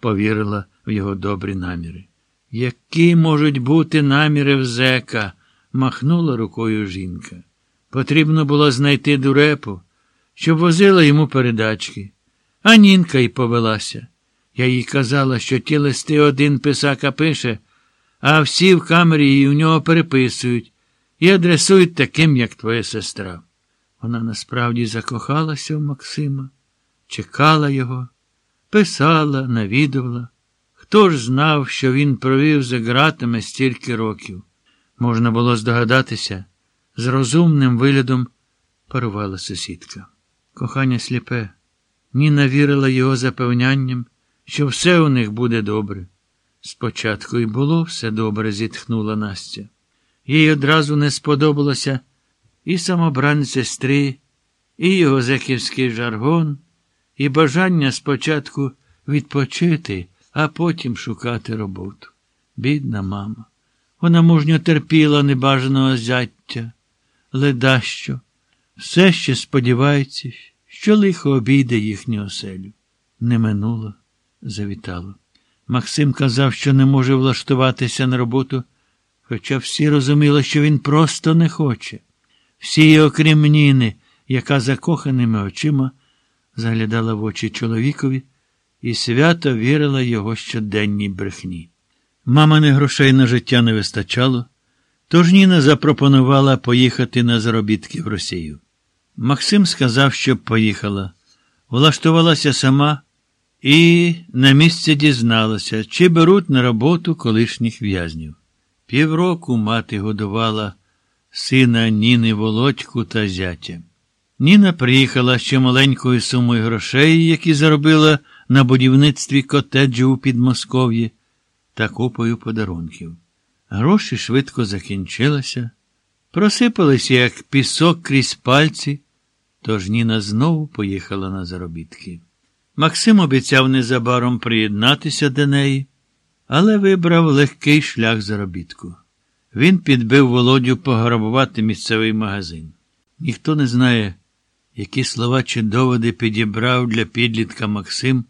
повірила в його добрі наміри. Які можуть бути наміри в зека? махнула рукою жінка. Потрібно було знайти дурепу, щоб возила йому передачки. А Нінка й повелася. Я їй казала, що ті листи один писака пише, а всі в камері її у нього переписують і адресують таким, як твоя сестра. Вона насправді закохалася в Максима, чекала його, писала, навідувала. Хто ж знав, що він провів за ґратами стільки років? Можна було здогадатися, з розумним виглядом парувала сусідка. Кохання сліпе. Ніна вірила його запевнянням, що все у них буде добре. Спочатку й було все добре, зітхнула Настя. Їй одразу не сподобалося і самобрань сестри, і його зеківський жаргон, і бажання спочатку відпочити, а потім шукати роботу. Бідна мама. Вона мужньо терпіла небажаного зяття, ледащо, все ще сподівається, що лихо обійде їхню оселю. Не минуло, завітало. Максим казав, що не може влаштуватися на роботу, хоча всі розуміли, що він просто не хоче. Всі, окрім Ніни, яка закоханими очима заглядала в очі чоловікові і свято вірила його щоденній брехні. Мамини грошей на життя не вистачало, тож Ніна запропонувала поїхати на заробітки в Росію. Максим сказав, щоб поїхала, влаштувалася сама і на місці дізналася, чи беруть на роботу колишніх в'язнів. Півроку мати годувала сина Ніни Володьку та зятя. Ніна приїхала ще маленькою сумою грошей, які заробила на будівництві котеджу у Підмосков'ї та купою подарунків. Гроші швидко закінчилися, просипалися, як пісок крізь пальці, тож Ніна знову поїхала на заробітки. Максим обіцяв незабаром приєднатися до неї, але вибрав легкий шлях заробітку. Він підбив володю пограбувати місцевий магазин. Ніхто не знає, які слова чи доводи підібрав для підлітка Максим,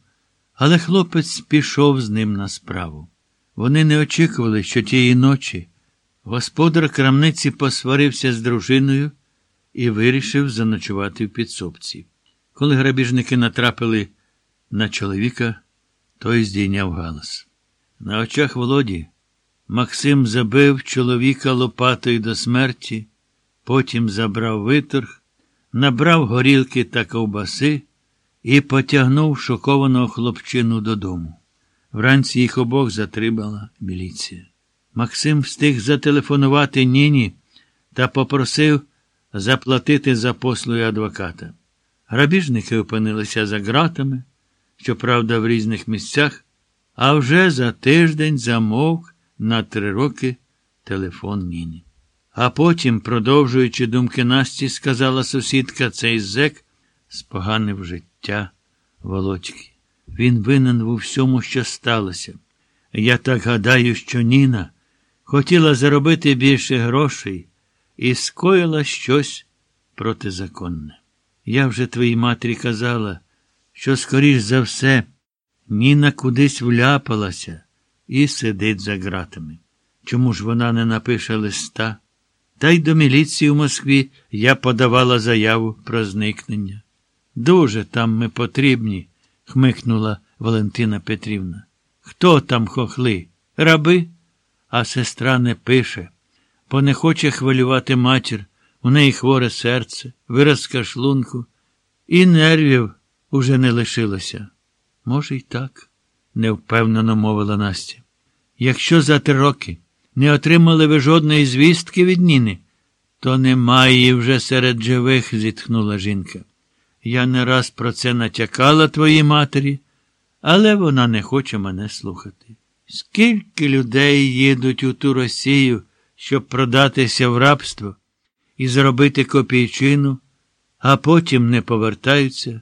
але хлопець пішов з ним на справу. Вони не очікували, що тієї ночі господар крамниці посварився з дружиною і вирішив заночувати в підсобці. Коли грабіжники натрапили на чоловіка, той здійняв галас. На очах Володі Максим забив чоловіка лопатою до смерті, потім забрав виторг, набрав горілки та ковбаси і потягнув шокованого хлопчину додому. Вранці їх обох затримала міліція. Максим встиг зателефонувати Ніні та попросив заплатити за послуги адвоката. Грабіжники опинилися за ґратами, щоправда, в різних місцях, а вже за тиждень замовк на три роки телефон Ніни. А потім, продовжуючи думки Насті, сказала сусідка, цей зек споганив життя Володьки. Він винен у всьому, що сталося. Я так гадаю, що Ніна хотіла заробити більше грошей і скоїла щось протизаконне. Я вже твоїй матері казала, що, скоріш за все, Ніна кудись вляпалася і сидить за ґратами. Чому ж вона не напише листа? Та й до міліції в Москві я подавала заяву про зникнення. Дуже там ми потрібні, хмикнула Валентина Петрівна. Хто там хохли? Раби? А сестра не пише, бо не хоче хвилювати матір, у неї хворе серце, виразка шлунку, і нервів уже не лишилося. Може, й так, невпевнено мовила Настя. Якщо за три роки не отримали ви жодної звістки від Ніни, то немає вже серед живих, зітхнула жінка. Я не раз про це натякала твоїй матері, але вона не хоче мене слухати. Скільки людей їдуть у ту Росію, щоб продатися в рабство і зробити копійчину, а потім не повертаються,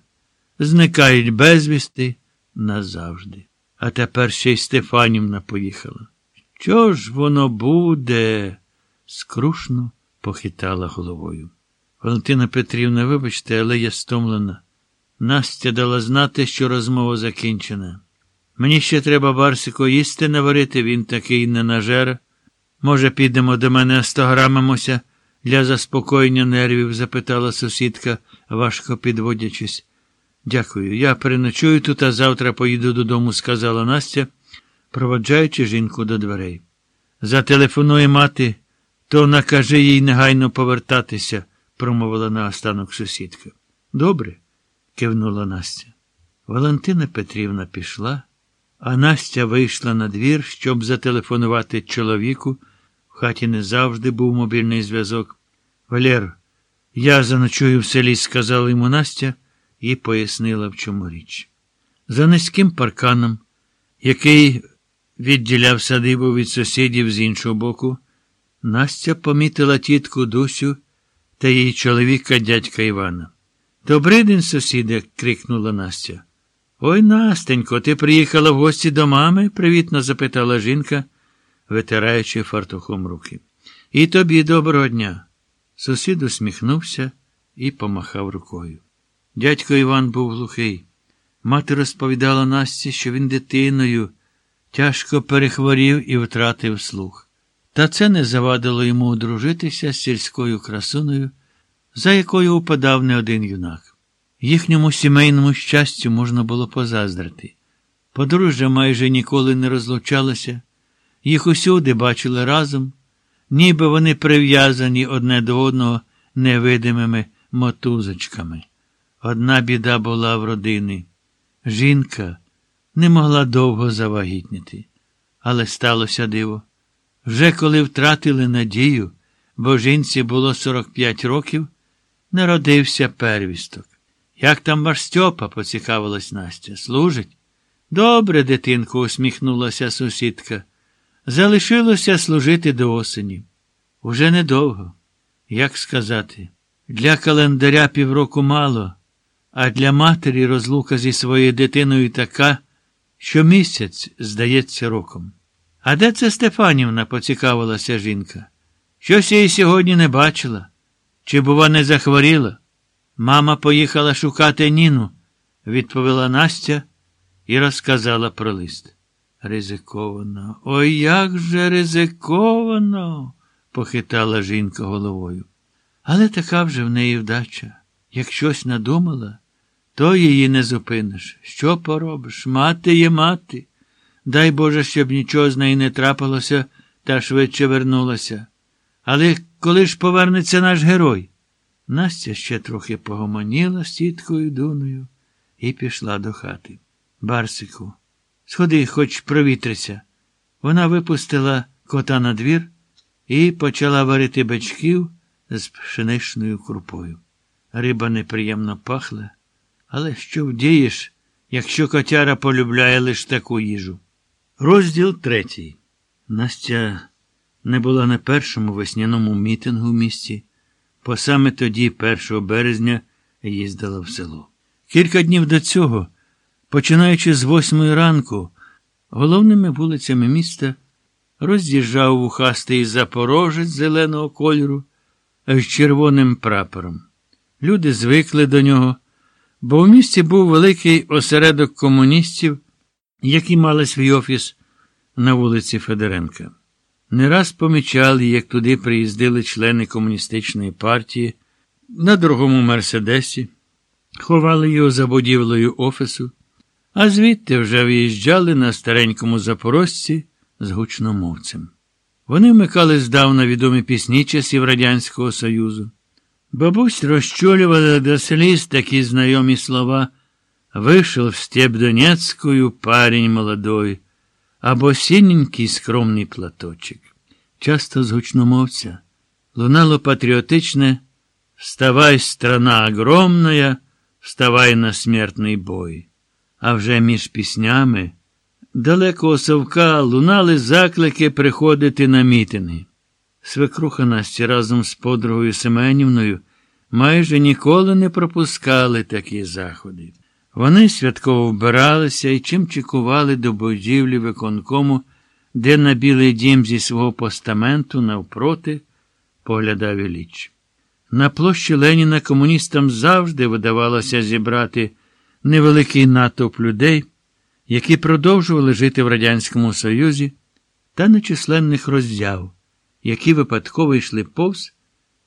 зникають безвісти назавжди. А тепер ще й Стефанівна поїхала. Що ж воно буде? скрушно похитала головою. Валентина Петрівна, вибачте, але я стомлена. Настя дала знати, що розмова закінчена. Мені ще треба Барсику їсти наварити, він такий не нажер. Може, підемо до мене стограмимося для заспокоєння нервів? запитала сусідка, важко підводячись. Дякую. Я переночую тут, а завтра поїду додому, сказала Настя, проводжаючи жінку до дверей. Зателефонує мати, то накажи їй негайно повертатися, промовила наостанок сусідка. Добре, кивнула Настя. Валентина Петрівна пішла, а Настя вийшла на двір, щоб зателефонувати чоловіку. В хаті не завжди був мобільний зв'язок. Валер, я заночую в селі, сказала йому Настя і пояснила, в чому річ. За низьким парканом, який відділяв садибу від сусідів з іншого боку, Настя помітила тітку Дусю та її чоловіка дядька Івана. Добрий день, сусіде, крикнула Настя. Ой, Настенько, ти приїхала в гості до мами? привітно запитала жінка, витираючи фартухом руки. І тобі доброго дня. Сусід усміхнувся і помахав рукою. Дядько Іван був глухий. Мати розповідала Насті, що він дитиною тяжко перехворів і втратив слух. Та це не завадило йому одружитися з сільською красуною, за якою упадав не один юнак. Їхньому сімейному щастю можна було позаздрити. Подружжя майже ніколи не розлучалося, їх усюди бачили разом, ніби вони прив'язані одне до одного невидимими мотузочками. Одна біда була в родини. Жінка не могла довго завагітніти, але сталося диво. Вже коли втратили надію, бо жінці було 45 років, народився первісток. Як там ваш Стьопа? поцікавилась Настя. Служить? Добре, дитинку, усміхнулася сусідка. Залишилося служити до осені. Уже недовго. Як сказати, для календаря півроку мало, а для матері розлука зі своєю дитиною така, що місяць здається роком. А де це Стефанівна? поцікавилася жінка. Щось я її сьогодні не бачила. Чи, бува, не захворіла? Мама поїхала шукати Ніну, відповіла Настя і розказала про лист. Ризиковано. Ой, як же ризиковано, похитала жінка головою. Але така вже в неї вдача. Як щось надумала, то її не зупиниш. Що поробиш? Мати є мати. Дай Боже, щоб нічого з неї не трапилося та швидше вернулася. Але коли ж повернеться наш герой? Настя ще трохи погомоніла з тіткою Дуною і пішла до хати. Барсику, сходи, хоч провітрися. Вона випустила кота на двір і почала варити бичків з пшеничною крупою. Риба неприємно пахла, але що вдієш, якщо котяра полюбляє лише таку їжу? Розділ третій. Настя не була на першому весняному мітингу в місті, бо саме тоді, 1 березня, їздила в село. Кілька днів до цього, починаючи з восьмої ранку, головними вулицями міста роз'їжджав вухастий запорожець зеленого кольору з червоним прапором. Люди звикли до нього, бо в місті був великий осередок комуністів, які мали свій офіс на вулиці Федоренка. Не раз помічали, як туди приїздили члени комуністичної партії на дорогому Мерседесі, ховали його за будівлею офісу, а звідти вже виїжджали на старенькому запорожці з гучномовцем. Вони вмикали здавна відомі пісні часів Радянського Союзу. Бабусь розчолювала до сліз такі знайомі слова Вийшов в степ Донецькою парень молодой, або сіненький скромний платочок. Часто з гучномовця лунало патріотичне Вставай, страна огромная, вставай на смертний бой. А вже між піснями далекого совка лунали заклики приходити на мітини. Свекруха Насті разом з подругою Семенівною майже ніколи не пропускали такі заходи. Вони святково вбиралися і чим чекували до будівлі виконкому, де на білий дім зі свого постаменту навпроти поглядав Іліч. На площі Леніна комуністам завжди видавалося зібрати невеликий натовп людей, які продовжували жити в Радянському Союзі, та нечисленних роззяв, які випадково йшли повз